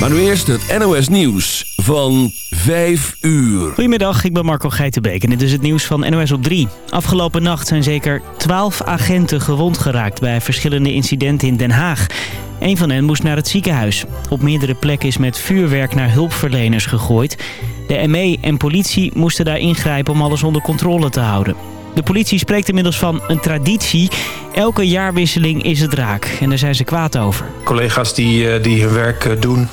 Maar nu eerst het NOS Nieuws van 5 uur. Goedemiddag, ik ben Marco Geitenbeek en dit is het nieuws van NOS op 3. Afgelopen nacht zijn zeker 12 agenten gewond geraakt bij verschillende incidenten in Den Haag. Een van hen moest naar het ziekenhuis. Op meerdere plekken is met vuurwerk naar hulpverleners gegooid. De ME en politie moesten daar ingrijpen om alles onder controle te houden. De politie spreekt inmiddels van een traditie. Elke jaarwisseling is het raak en daar zijn ze kwaad over. Collega's die, eh, die hun werk eh, doen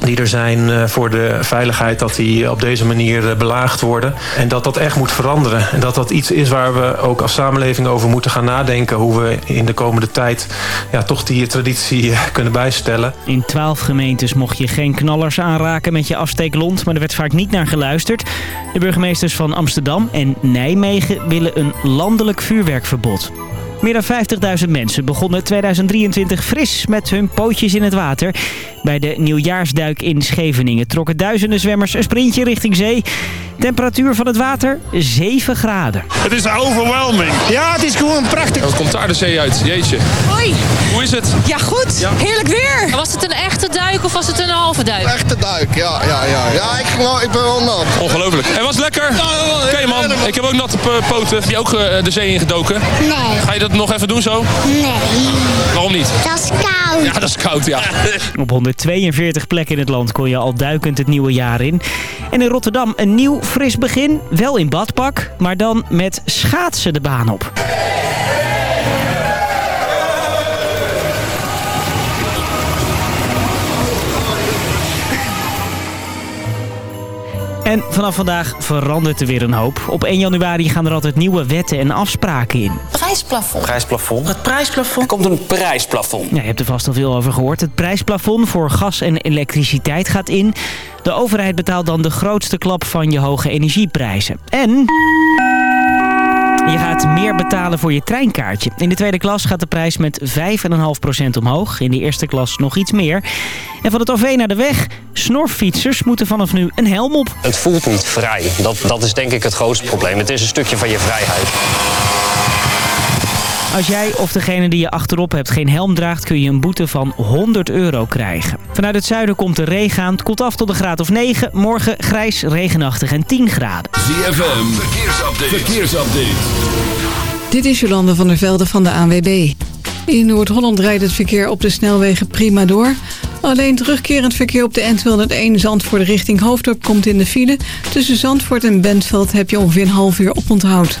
die er zijn eh, voor de veiligheid... dat die op deze manier belaagd worden. En dat dat echt moet veranderen. En dat dat iets is waar we ook als samenleving over moeten gaan nadenken... hoe we in de komende tijd ja, toch die traditie kunnen bijstellen. In twaalf gemeentes mocht je geen knallers aanraken met je afsteeklont... maar er werd vaak niet naar geluisterd. De burgemeesters van Amsterdam en Nijmegen willen een landelijk vuurwerkverbod. Meer dan 50.000 mensen begonnen 2023 fris met hun pootjes in het water. Bij de nieuwjaarsduik in Scheveningen trokken duizenden zwemmers een sprintje richting zee. Temperatuur van het water 7 graden. Het is overwhelming. Ja, het is gewoon prachtig. Wat komt daar de zee uit? Jeetje. Hoi. Hoe is het? Ja, goed. Heerlijk weer. Was het een echte duik of was het een halve duik? Echte duik, ja, ja, ja. Ja, ik, nou, ik ben wel nat. Ongelooflijk. En was het lekker? Oké man, ik heb ook natte poten. Heb je ook uh, de zee ingedoken? Nee. Ga je dat nog even doen zo? Nee. Waarom niet? Dat is koud. Ja, dat is koud, ja. Op 142 plekken in het land kon je al duikend het nieuwe jaar in. En in Rotterdam een nieuw fris begin. Wel in badpak, maar dan met schaatsen de baan op. En vanaf vandaag verandert er weer een hoop. Op 1 januari gaan er altijd nieuwe wetten en afspraken in. Prijsplafond. Prijsplafond. Het prijsplafond. Er komt een prijsplafond. Ja, je hebt er vast al veel over gehoord. Het prijsplafond voor gas en elektriciteit gaat in. De overheid betaalt dan de grootste klap van je hoge energieprijzen. En... Je gaat meer betalen voor je treinkaartje. In de tweede klas gaat de prijs met 5,5% omhoog. In de eerste klas nog iets meer. En van het OV naar de weg, snorfietsers moeten vanaf nu een helm op. Het voelt niet vrij. Dat, dat is denk ik het grootste probleem. Het is een stukje van je vrijheid. Als jij of degene die je achterop hebt geen helm draagt... kun je een boete van 100 euro krijgen. Vanuit het zuiden komt de regen aan. Het koelt af tot een graad of 9. Morgen grijs, regenachtig en 10 graden. ZFM, verkeersupdate. verkeersupdate. Dit is Jolande van der Velde van de ANWB. In Noord-Holland rijdt het verkeer op de snelwegen prima door. Alleen terugkerend verkeer op de N201 Zandvoort richting Hoofddorp komt in de file. Tussen Zandvoort en Bentveld heb je ongeveer een half uur op onthoud.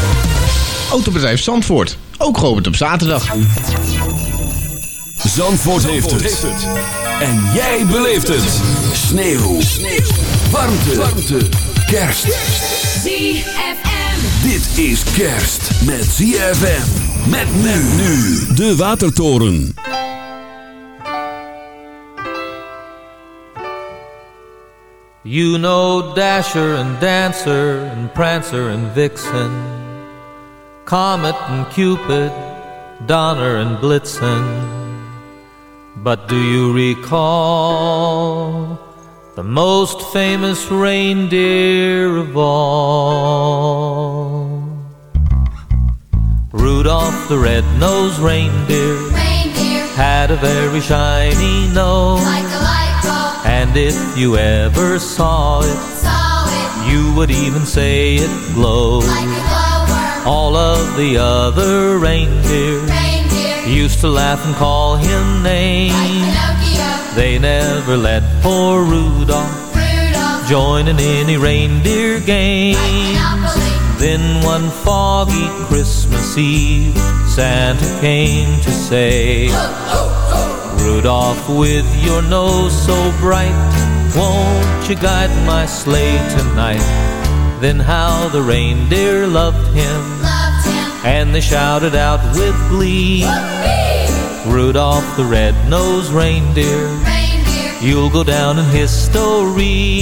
Autobedrijf Zandvoort, ook geopend op zaterdag. Zandvoort, heeft, het. En jij beleeft het. Sneeuw. Sneeuw. Warmte. Warmte. Kerst. ZFM. Dit is kerst met ZFM. Met men nu. De Watertoren. You know Dasher and Dancer and Prancer and Vixen, Comet and Cupid, Donner and Blitzen. But do you recall the most famous reindeer of all? Rudolph the red-nosed reindeer, Reindeer, had a very shiny nose. like a light bulb, And if you ever saw it, saw it, you would even say it glowed. like. All of the other reindeer Reindeer, used to laugh and call him like names. Pinocchio, They never let poor Rudolph Rudolph, join in any reindeer games. Monopoly, Then one foggy Christmas Eve, Santa came to say, Rudolph, with your nose so bright, won't you guide my sleigh tonight? Then how the reindeer loved him, loved him. and they shouted out with glee, Whoopee! Rudolph the red-nosed reindeer, Reindeer, you'll go down in history.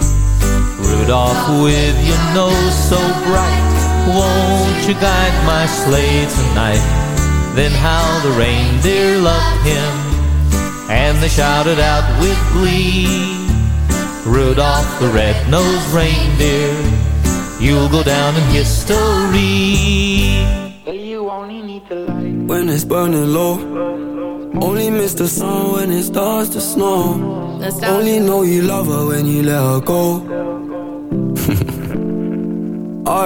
Rudolph, with your nose so bright, won't you guide my sleigh tonight? Then how the reindeer loved him, and they shouted out with glee, Rudolph the red-nosed reindeer, you'll go down in history. when it's burning low. Only miss the sun when it starts to snow. Only know you love her when you let her go.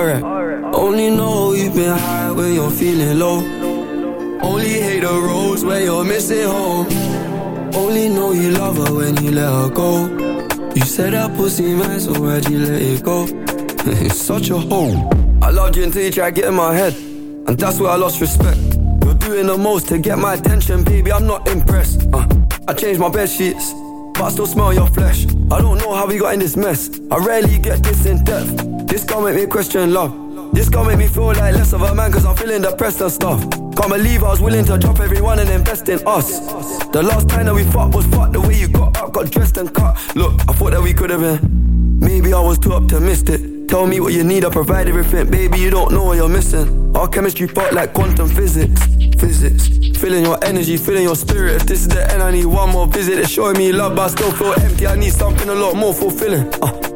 Alright. Only know you've been high when you're feeling low. Only hate the roads where you're missing home. Only know you love her when you let her go. You said that pussy man, so why'd you let it go? it's such a hole. I loved you until you tried getting my head. And that's where I lost respect. You're doing the most to get my attention, baby. I'm not impressed. Uh, I changed my bed sheets, but I still smell your flesh. I don't know how we got in this mess. I rarely get this in depth. This gon' make me question love. This gon' make me feel like less of a man, cause I'm feeling depressed and stuff. Can't believe I was willing to drop everyone and invest in us. The last time that we fought was fucked. The way you got up, got dressed and cut. Look, I thought that we could have been. Maybe I was too optimistic. Tell me what you need, I provide everything. Baby, you don't know what you're missing. Our chemistry fought like quantum physics. Physics. Feeling your energy, feeling your spirit. If this is the end, I need one more visit. It's showing me love, but I still feel empty. I need something a lot more fulfilling. Uh,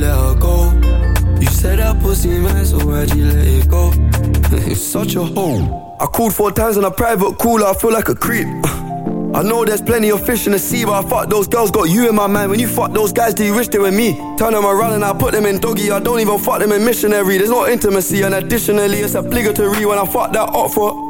Let her go. You said that pussy man, so why'd you let it go? it's such a hole. I called four times on a private cooler, I feel like a creep. I know there's plenty of fish in the sea, but I fuck those girls, got you in my mind. When you fuck those guys, do you wish they were me? Turn them around and I put them in doggy. I don't even fuck them in missionary. There's no intimacy, and additionally, it's obligatory when I fuck that up for.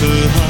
四海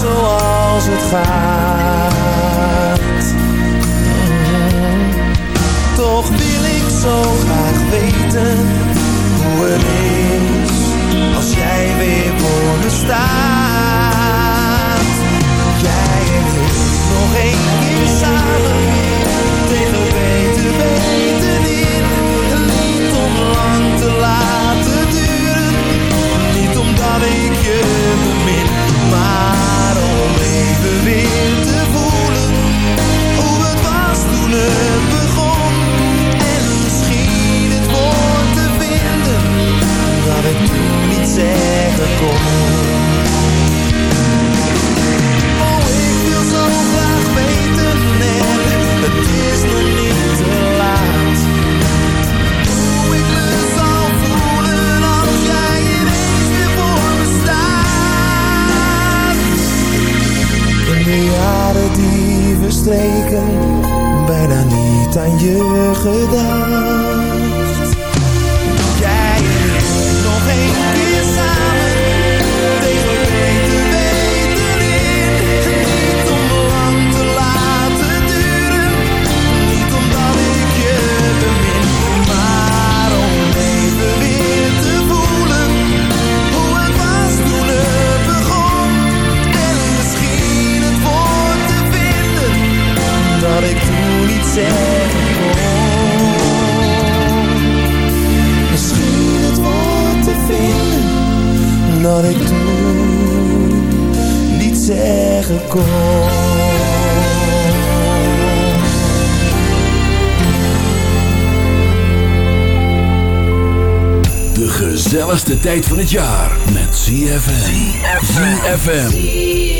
zoals het gaat. Toch wil ik zo graag weten hoe het is als jij weer voor me staat. Jij en nog één keer zeggen kon. Oh, ik wil zo graag weten en het is nog niet te laat. Hoe ik me zal voelen als jij ineens weer voor me staat. In de jaren die verstreken, bijna niet aan je gedacht. Niet zeggen. De gezelligste tijd van het jaar met ZFM. ZFM.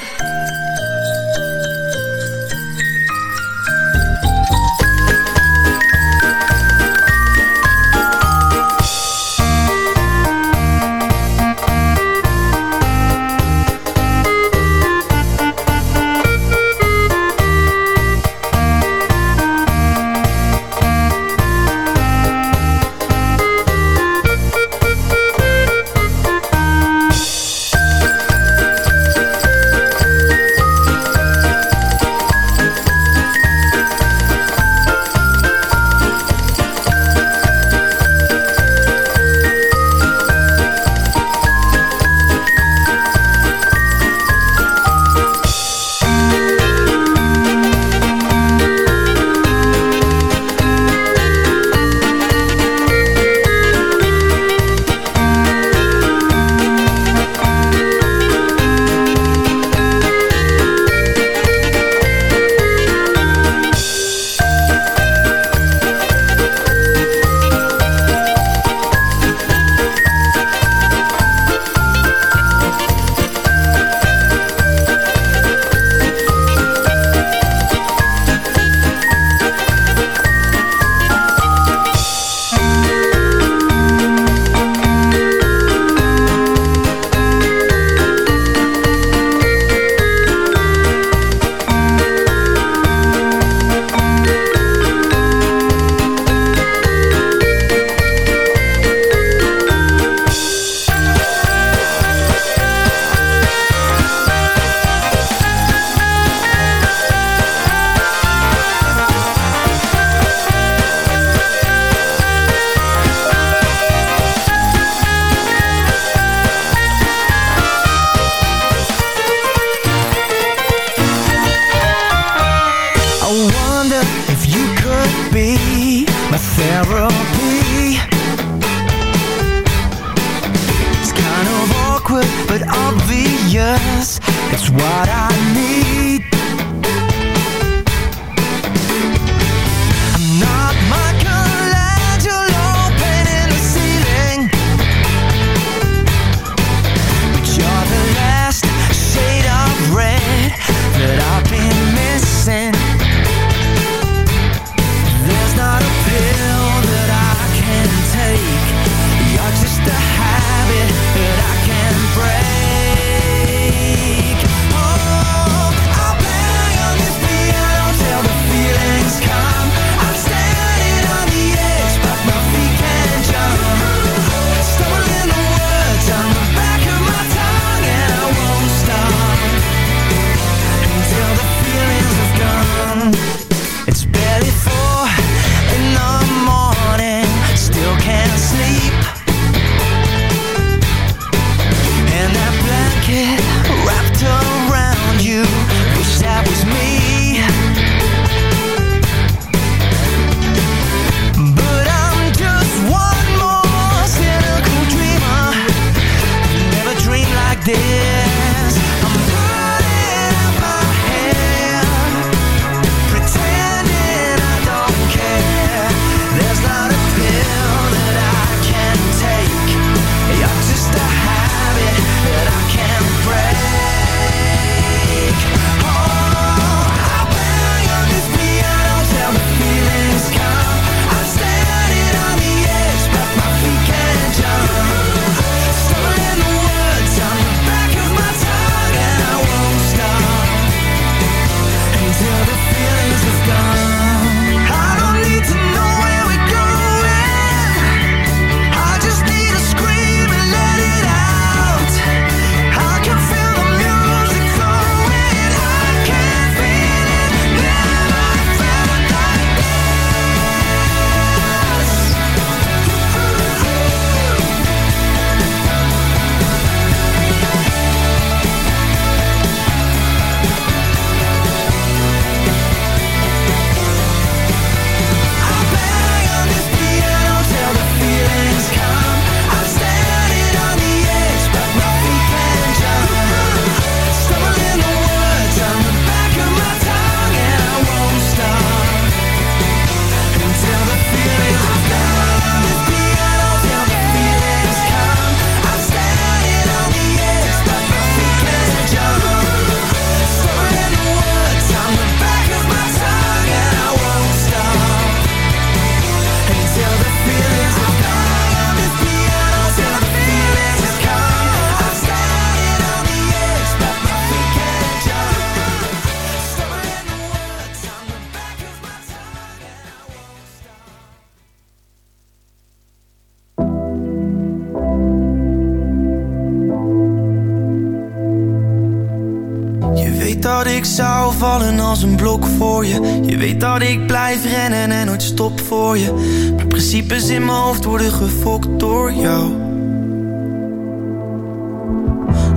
Stop voor je. Maar principes in mijn hoofd worden gefokt door jou.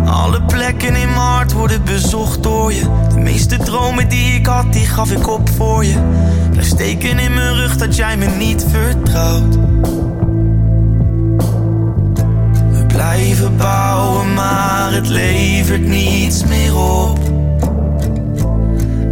Alle plekken in mijn hart worden bezocht door je. De meeste dromen die ik had, die gaf ik op voor je. Blijf steken in mijn rug dat jij me niet vertrouwt. We blijven bouwen, maar het levert niets meer op.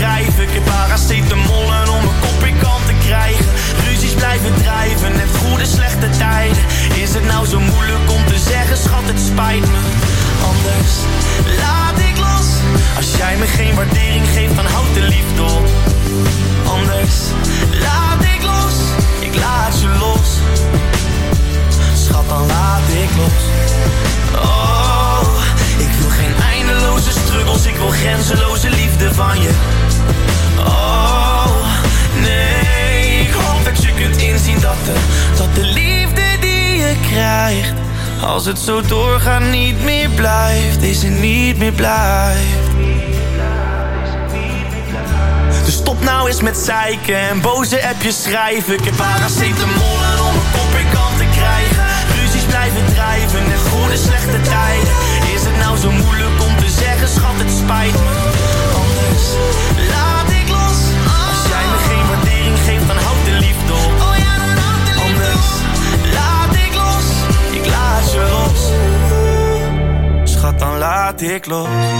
schrijven. Ik heb paracetamolen om een kop in kant te krijgen. Ruzies blijven drijven, net goede slechte tijden. Is het nou zo moeilijk om te zeggen, schat, het spijt me. Anders laat ik los. Als jij me geen waardering geeft, dan houd de liefde op. Anders laat ik los, ik laat je los. Schat, dan laat ik los. Oh, ik wil geen eindeloze struggles, ik wil grenzeloze liefde van je. Oh, nee, ik hoop dat je kunt inzien dat de, dat de liefde die je krijgt, als het zo doorgaat niet meer blijft, is er niet meer blijft. Dus stop nou eens met zeiken en boze appjes schrijven. Ik heb paracetamolen om een kop in kant te krijgen. Ruzies blijven drijven en goede slechte tijden. Is het nou zo moeilijk om te zeggen, schat, het spijt me. Anders ik los.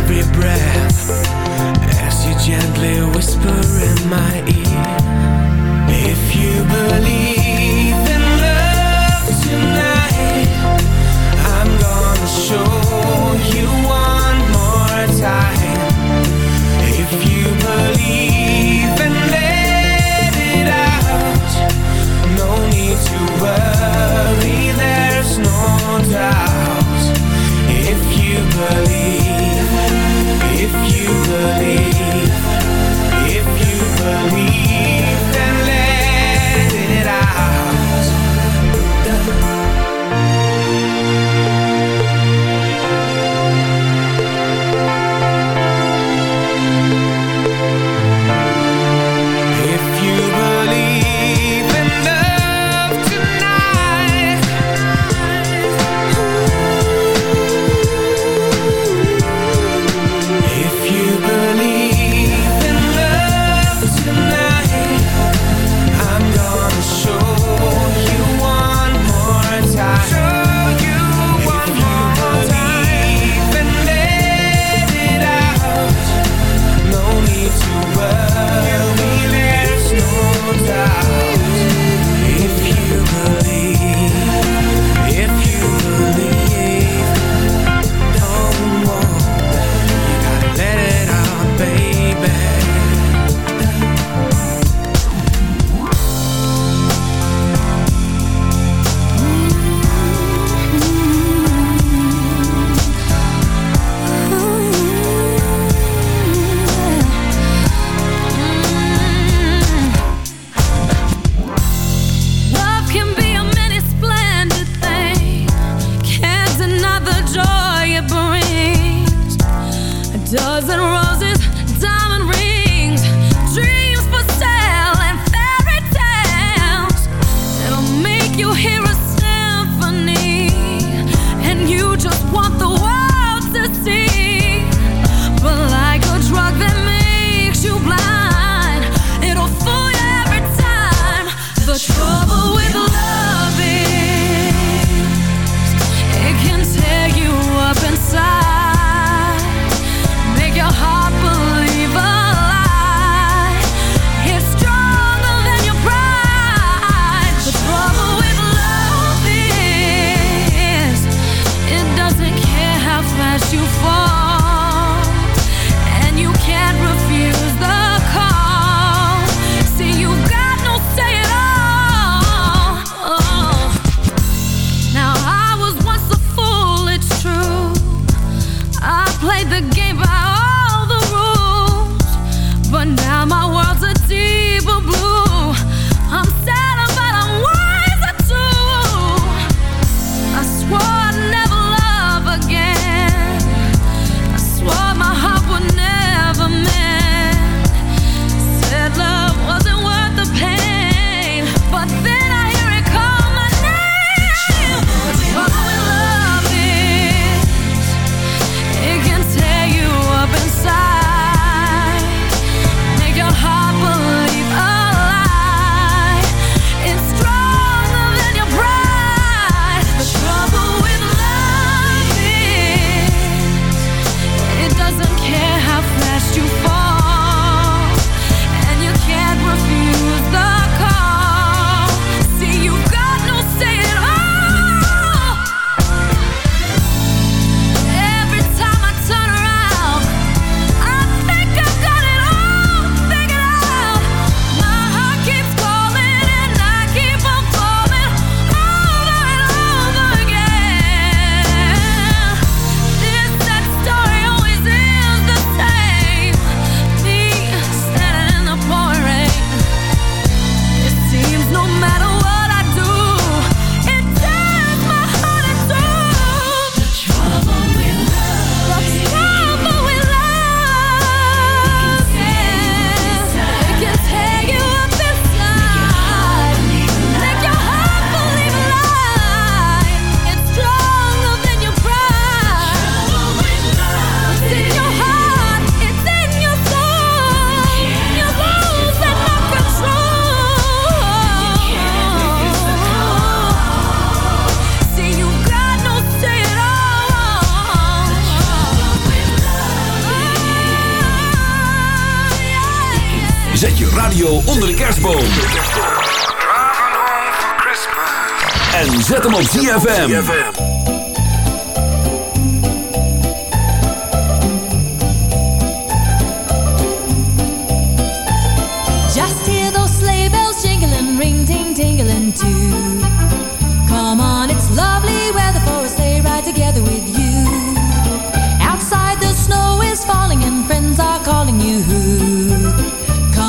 your breath As you gently whisper in my ear. If you believe radio onder de kerstboom. En zet hem op ZFM. Just hear those sleigh bells jingling, ring ting tingling too. Come on, it's lovely weather for a sleigh ride together with you. Outside the snow is falling and friends are calling you.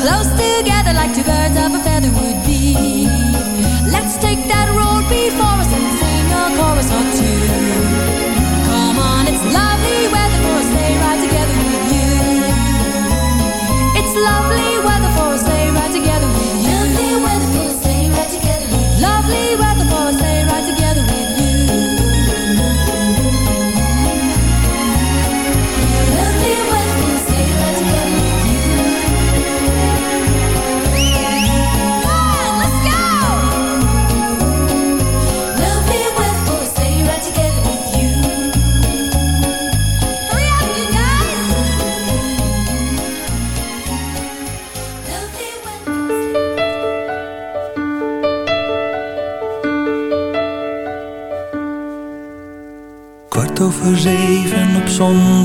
close together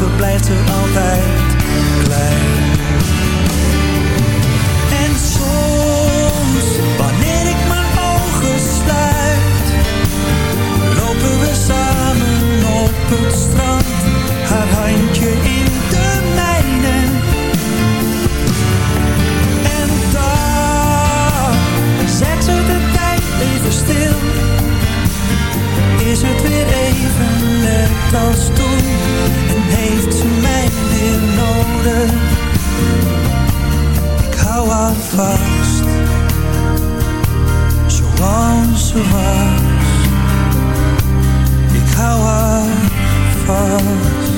We blijft er altijd klein. En soms, wanneer ik mijn ogen sluit, lopen we samen op het strand, haar handje in de mijne. En daar zet ze de tijd even stil, is het weer even net als toen ik hou al vast, zoals ze was. Ik hou haar vast.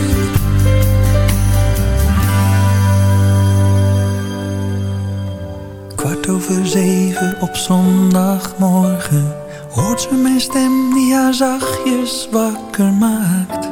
Kwart over zeven op zondagmorgen hoort ze mijn stem die haar zachtjes wakker maakt.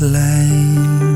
klein.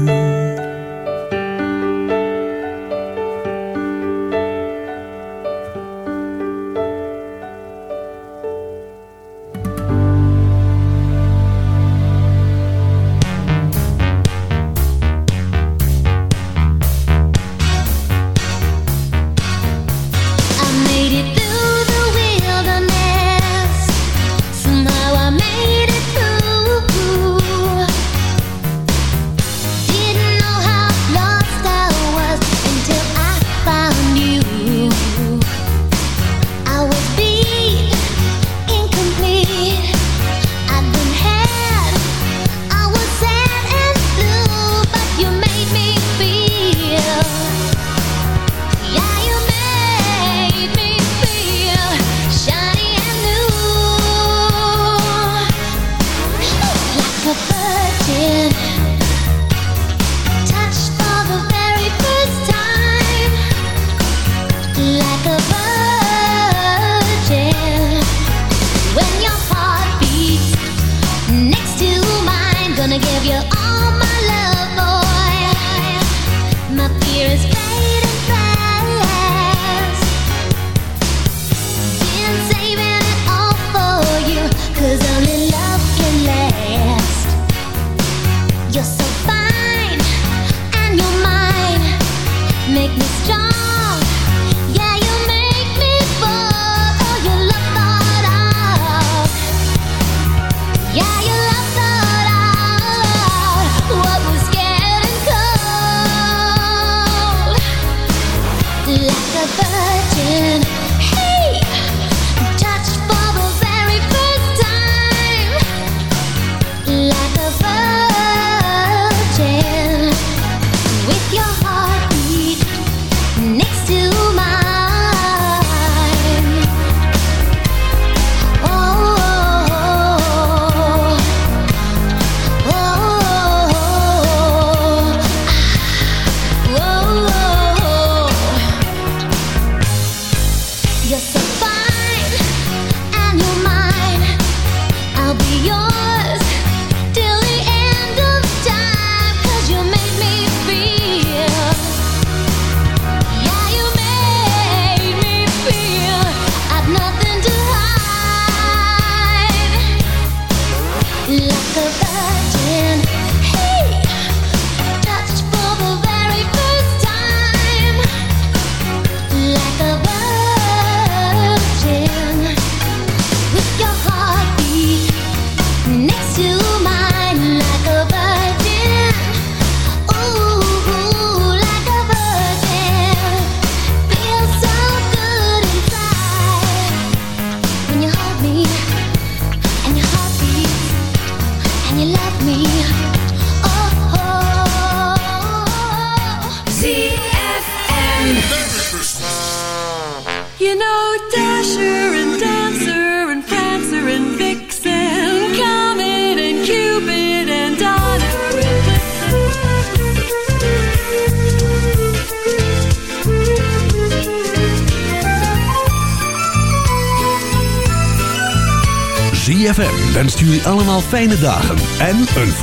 fijne dagen en een volgende.